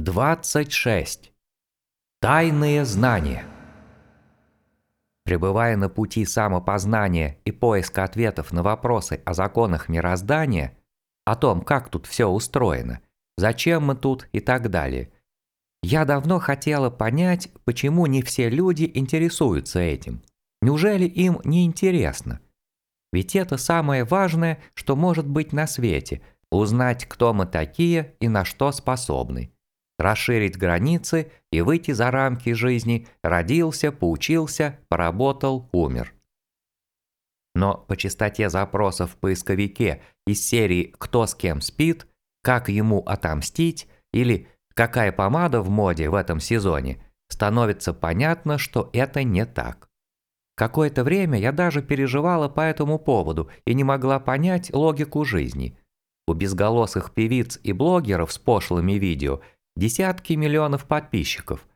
26. Тайные знания. Пребывая на пути самопознания и поиска ответов на вопросы о законах мироздания, о том, как тут все устроено, зачем мы тут и так далее, я давно хотела понять, почему не все люди интересуются этим. Неужели им не интересно? Ведь это самое важное, что может быть на свете – узнать, кто мы такие и на что способны расширить границы и выйти за рамки жизни, родился, поучился, поработал, умер. Но по частоте запросов в поисковике из серии «Кто с кем спит?», «Как ему отомстить?» или «Какая помада в моде в этом сезоне?» становится понятно, что это не так. Какое-то время я даже переживала по этому поводу и не могла понять логику жизни. У безголосых певиц и блогеров с пошлыми видео – десятки миллионов подписчиков,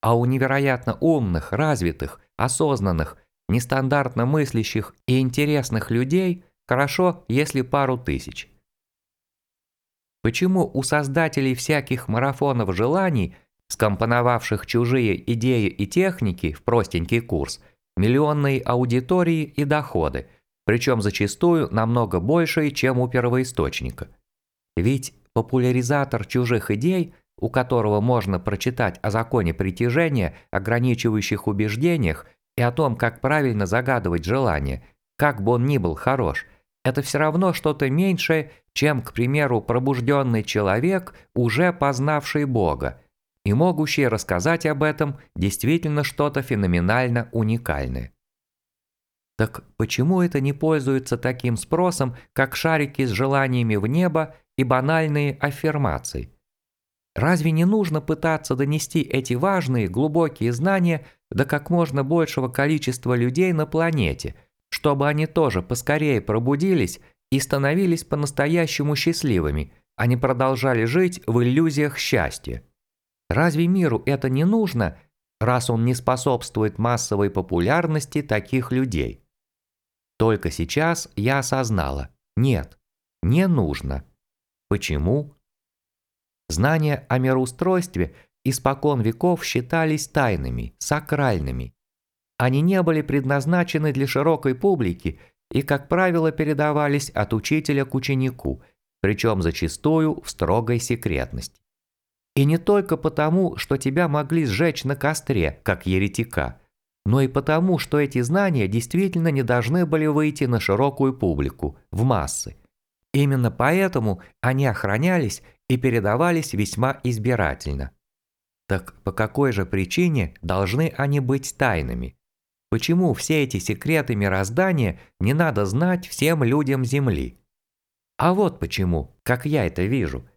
а у невероятно умных, развитых, осознанных, нестандартно мыслящих и интересных людей хорошо, если пару тысяч. Почему у создателей всяких марафонов желаний, скомпоновавших чужие идеи и техники в простенький курс, миллионные аудитории и доходы, причем зачастую намного большие, чем у первоисточника? Ведь популяризатор чужих идей у которого можно прочитать о законе притяжения, ограничивающих убеждениях и о том, как правильно загадывать желание, как бы он ни был хорош, это все равно что-то меньшее, чем, к примеру, пробужденный человек, уже познавший Бога, и могущий рассказать об этом действительно что-то феноменально уникальное. Так почему это не пользуется таким спросом, как шарики с желаниями в небо и банальные аффирмации? Разве не нужно пытаться донести эти важные, глубокие знания до как можно большего количества людей на планете, чтобы они тоже поскорее пробудились и становились по-настоящему счастливыми, а не продолжали жить в иллюзиях счастья? Разве миру это не нужно, раз он не способствует массовой популярности таких людей? Только сейчас я осознала – нет, не нужно. Почему? Знания о мироустройстве испокон веков считались тайными, сакральными. Они не были предназначены для широкой публики и, как правило, передавались от учителя к ученику, причем зачастую в строгой секретности. И не только потому, что тебя могли сжечь на костре, как еретика, но и потому, что эти знания действительно не должны были выйти на широкую публику, в массы. Именно поэтому они охранялись и передавались весьма избирательно. Так по какой же причине должны они быть тайными? Почему все эти секреты мироздания не надо знать всем людям Земли? А вот почему, как я это вижу.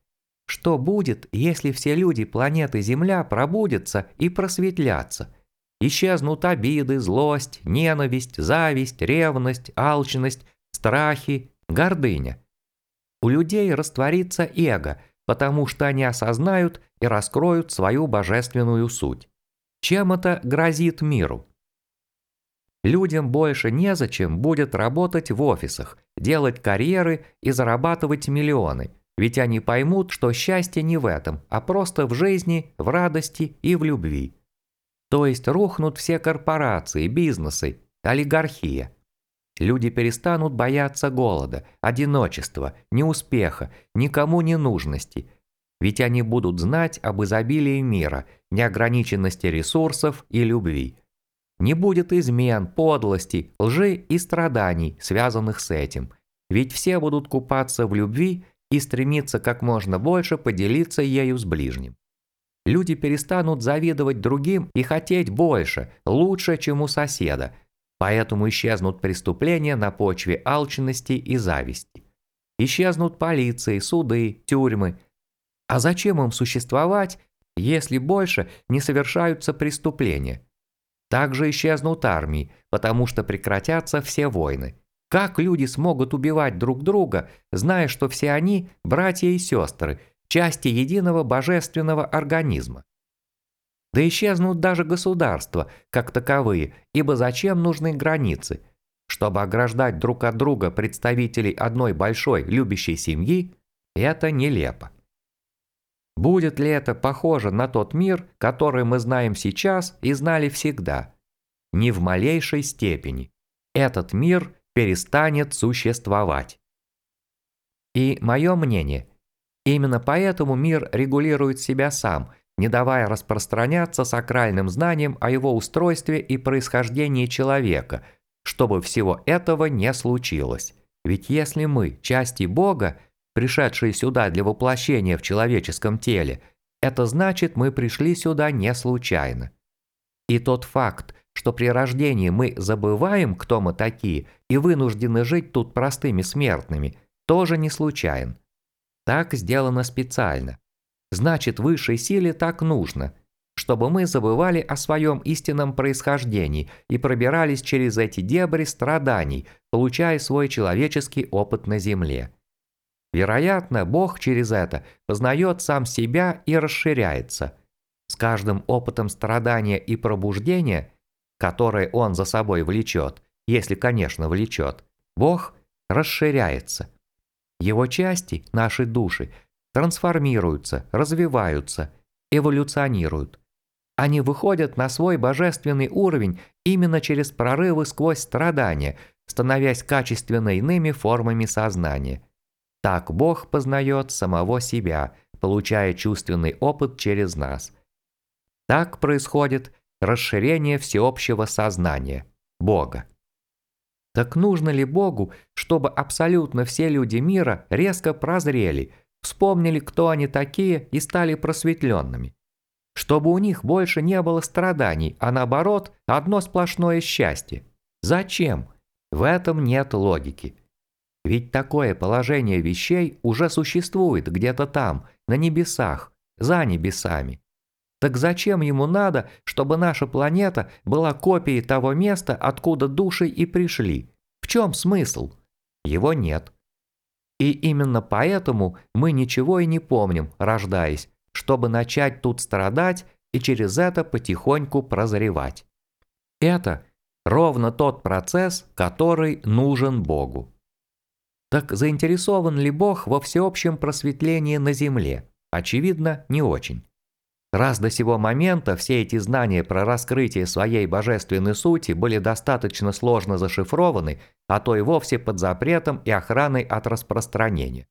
Что будет, если все люди планеты Земля пробудятся и просветлятся? Исчезнут обиды, злость, ненависть, зависть, ревность, алчность, страхи, гордыня. У людей растворится эго – потому что они осознают и раскроют свою божественную суть. Чем это грозит миру? Людям больше незачем будет работать в офисах, делать карьеры и зарабатывать миллионы, ведь они поймут, что счастье не в этом, а просто в жизни, в радости и в любви. То есть рухнут все корпорации, бизнесы, олигархия. Люди перестанут бояться голода, одиночества, неуспеха, никому не нужности. Ведь они будут знать об изобилии мира, неограниченности ресурсов и любви. Не будет измен, подлости, лжи и страданий, связанных с этим. Ведь все будут купаться в любви и стремиться как можно больше поделиться ею с ближним. Люди перестанут завидовать другим и хотеть больше, лучше, чем у соседа, Поэтому исчезнут преступления на почве алчности и зависти. Исчезнут полиции, суды, тюрьмы. А зачем им существовать, если больше не совершаются преступления? Также исчезнут армии, потому что прекратятся все войны. Как люди смогут убивать друг друга, зная, что все они – братья и сестры, части единого божественного организма? Да исчезнут даже государства, как таковые, ибо зачем нужны границы? Чтобы ограждать друг от друга представителей одной большой любящей семьи, это нелепо. Будет ли это похоже на тот мир, который мы знаем сейчас и знали всегда? Ни в малейшей степени. Этот мир перестанет существовать. И мое мнение, именно поэтому мир регулирует себя сам, не давая распространяться сакральным знаниям о его устройстве и происхождении человека, чтобы всего этого не случилось. Ведь если мы части Бога, пришедшие сюда для воплощения в человеческом теле, это значит, мы пришли сюда не случайно. И тот факт, что при рождении мы забываем, кто мы такие, и вынуждены жить тут простыми смертными, тоже не случайен. Так сделано специально. Значит, высшей силе так нужно, чтобы мы забывали о своем истинном происхождении и пробирались через эти дебри страданий, получая свой человеческий опыт на земле. Вероятно, Бог через это познает сам себя и расширяется. С каждым опытом страдания и пробуждения, которое он за собой влечет, если, конечно, влечет, Бог расширяется. Его части, наши души, трансформируются, развиваются, эволюционируют. Они выходят на свой божественный уровень именно через прорывы сквозь страдания, становясь качественно иными формами сознания – так Бог познает самого себя, получая чувственный опыт через нас. Так происходит расширение всеобщего сознания, Бога. Так нужно ли Богу, чтобы абсолютно все люди мира резко прозрели, вспомнили, кто они такие и стали просветленными? Чтобы у них больше не было страданий, а наоборот, одно сплошное счастье. Зачем? В этом нет логики. Ведь такое положение вещей уже существует где-то там, на небесах, за небесами. Так зачем ему надо, чтобы наша планета была копией того места, откуда души и пришли? В чем смысл? Его нет. И именно поэтому мы ничего и не помним, рождаясь, чтобы начать тут страдать и через это потихоньку прозревать. Это ровно тот процесс, который нужен Богу. Так заинтересован ли Бог во всеобщем просветлении на земле? Очевидно, не очень. Раз до сего момента все эти знания про раскрытие своей божественной сути были достаточно сложно зашифрованы, а то и вовсе под запретом и охраной от распространения.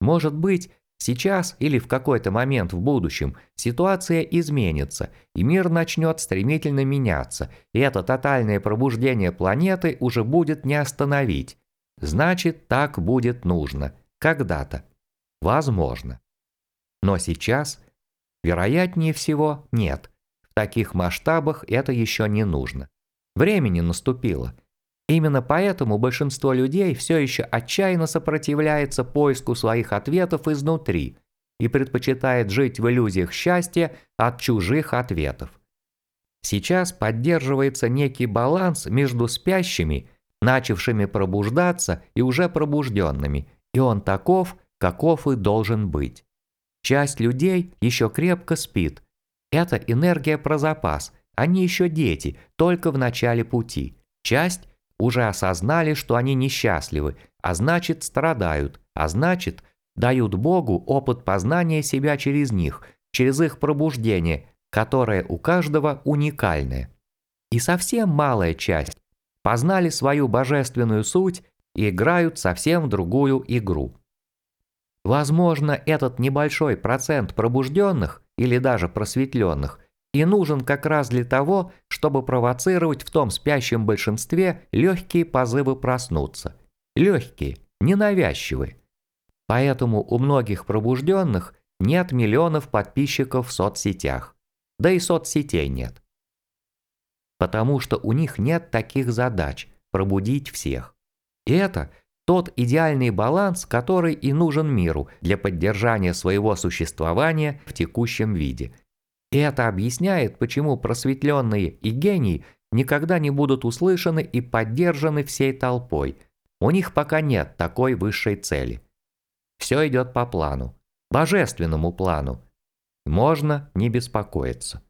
Может быть, сейчас или в какой-то момент в будущем ситуация изменится, и мир начнет стремительно меняться, и это тотальное пробуждение планеты уже будет не остановить, Значит, так будет нужно. Когда-то. Возможно. Но сейчас, вероятнее всего, нет. В таких масштабах это еще не нужно. Времени наступило. Именно поэтому большинство людей все еще отчаянно сопротивляется поиску своих ответов изнутри и предпочитает жить в иллюзиях счастья от чужих ответов. Сейчас поддерживается некий баланс между спящими начавшими пробуждаться и уже пробужденными, и он таков, каков и должен быть. Часть людей еще крепко спит. Это энергия про запас, они еще дети, только в начале пути. Часть уже осознали, что они несчастливы, а значит страдают, а значит дают Богу опыт познания себя через них, через их пробуждение, которое у каждого уникальное. И совсем малая часть познали свою божественную суть и играют совсем другую игру. Возможно, этот небольшой процент пробужденных или даже просветленных и нужен как раз для того, чтобы провоцировать в том спящем большинстве легкие позывы проснуться. Легкие, ненавязчивые. Поэтому у многих пробужденных нет миллионов подписчиков в соцсетях. Да и соцсетей нет потому что у них нет таких задач – пробудить всех. И это тот идеальный баланс, который и нужен миру для поддержания своего существования в текущем виде. Это объясняет, почему просветленные и гении никогда не будут услышаны и поддержаны всей толпой. У них пока нет такой высшей цели. Все идет по плану, божественному плану. Можно не беспокоиться.